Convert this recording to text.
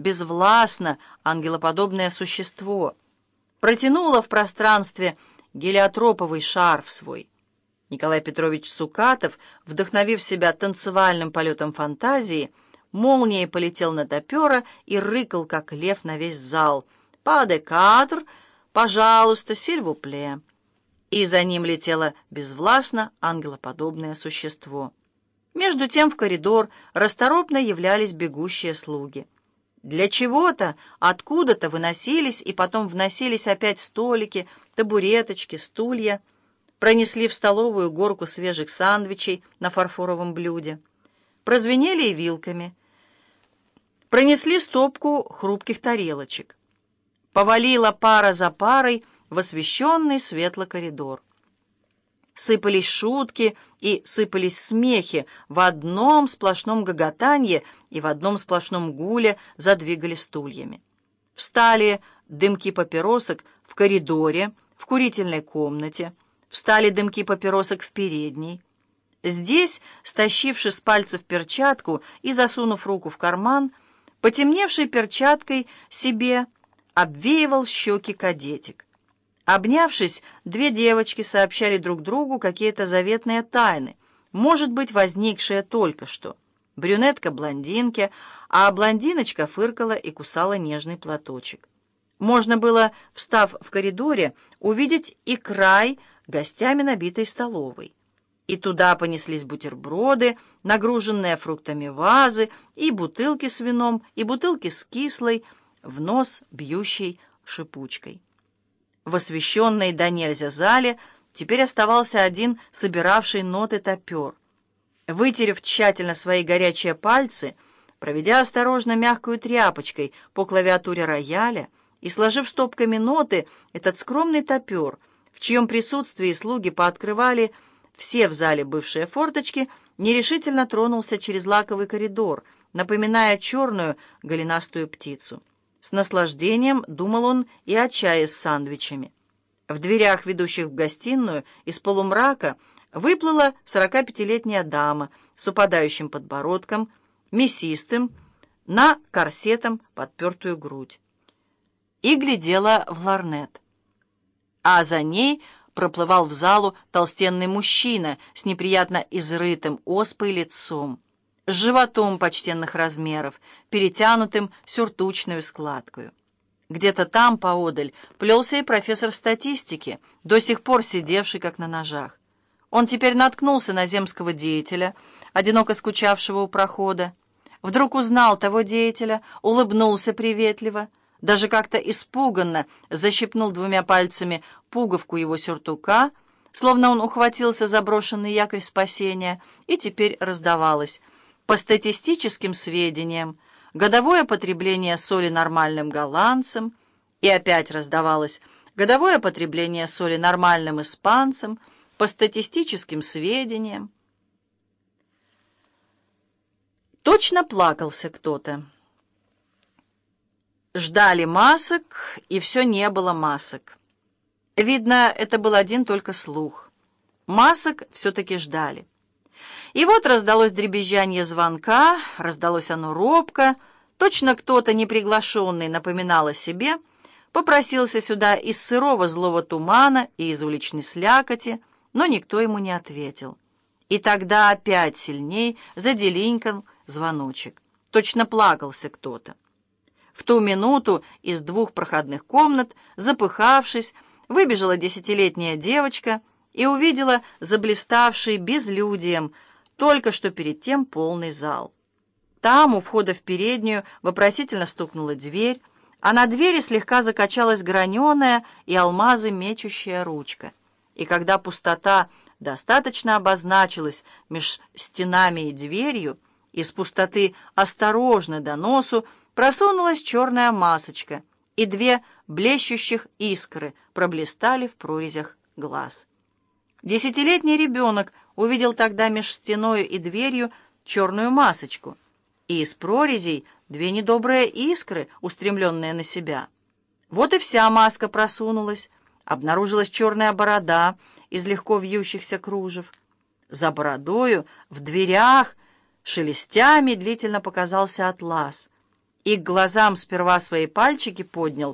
безвластно ангелоподобное существо. Протянуло в пространстве гелиотроповый шарф свой. Николай Петрович Сукатов, вдохновив себя танцевальным полетом фантазии, молнией полетел на топера и рыкал, как лев на весь зал. «Паде кадр! Пожалуйста, сильвупле!» И за ним летело безвластно ангелоподобное существо. Между тем в коридор расторопно являлись бегущие слуги. Для чего-то откуда-то выносились и потом вносились опять столики, табуреточки, стулья. Пронесли в столовую горку свежих сандвичей на фарфоровом блюде. Прозвенели и вилками. Пронесли стопку хрупких тарелочек. Повалила пара за парой в освещенный светлый коридор. Сыпались шутки и сыпались смехи, в одном сплошном гоготанье и в одном сплошном гуле задвигали стульями. Встали дымки папиросок в коридоре, в курительной комнате, встали дымки папиросок в передней. Здесь, стащивши с пальцев перчатку и засунув руку в карман, потемневшей перчаткой себе обвеивал щеки кадетик. Обнявшись, две девочки сообщали друг другу какие-то заветные тайны, может быть, возникшие только что. Брюнетка блондинке, а блондиночка фыркала и кусала нежный платочек. Можно было, встав в коридоре, увидеть и край гостями набитой столовой. И туда понеслись бутерброды, нагруженные фруктами вазы, и бутылки с вином, и бутылки с кислой, в нос бьющей шипучкой. В освещенной до нельзя зале теперь оставался один собиравший ноты топер. Вытерев тщательно свои горячие пальцы, проведя осторожно мягкую тряпочкой по клавиатуре рояля и сложив стопками ноты, этот скромный топер, в чьем присутствии слуги пооткрывали все в зале бывшие форточки, нерешительно тронулся через лаковый коридор, напоминая черную голенастую птицу. С наслаждением думал он и о чае с сандвичами. В дверях, ведущих в гостиную, из полумрака выплыла 45-летняя дама с упадающим подбородком, мясистым, на корсетом подпертую грудь. И глядела в ларнет. А за ней проплывал в залу толстенный мужчина с неприятно изрытым оспой лицом с животом почтенных размеров, перетянутым сюртучную складкою. Где-то там, поодаль, плелся и профессор статистики, до сих пор сидевший как на ножах. Он теперь наткнулся на земского деятеля, одиноко скучавшего у прохода. Вдруг узнал того деятеля, улыбнулся приветливо, даже как-то испуганно защипнул двумя пальцами пуговку его сюртука, словно он ухватился за брошенный якорь спасения, и теперь раздавалось — по статистическим сведениям, годовое потребление соли нормальным голландцам, и опять раздавалось годовое потребление соли нормальным испанцам, по статистическим сведениям. Точно плакался кто-то. Ждали масок, и все не было масок. Видно, это был один только слух. Масок все-таки ждали. И вот раздалось дребезжание звонка, раздалось оно робко, точно кто-то неприглашенный напоминал о себе, попросился сюда из сырого злого тумана и из уличной слякоти, но никто ему не ответил. И тогда опять сильней заделинькал звоночек. Точно плакался кто-то. В ту минуту из двух проходных комнат, запыхавшись, выбежала десятилетняя девочка и увидела заблиставший безлюдием, только что перед тем полный зал. Там, у входа в переднюю, вопросительно стукнула дверь, а на двери слегка закачалась граненая и алмазы мечущая ручка. И когда пустота достаточно обозначилась меж стенами и дверью, из пустоты осторожно до носу просунулась черная масочка, и две блещущих искры проблистали в прорезях глаз. Десятилетний ребенок увидел тогда меж стеною и дверью черную масочку, и из прорезей две недобрые искры, устремленные на себя. Вот и вся маска просунулась, обнаружилась черная борода из легко вьющихся кружев. За бородою, в дверях, шелестя медлительно показался атлас, и к глазам сперва свои пальчики поднял,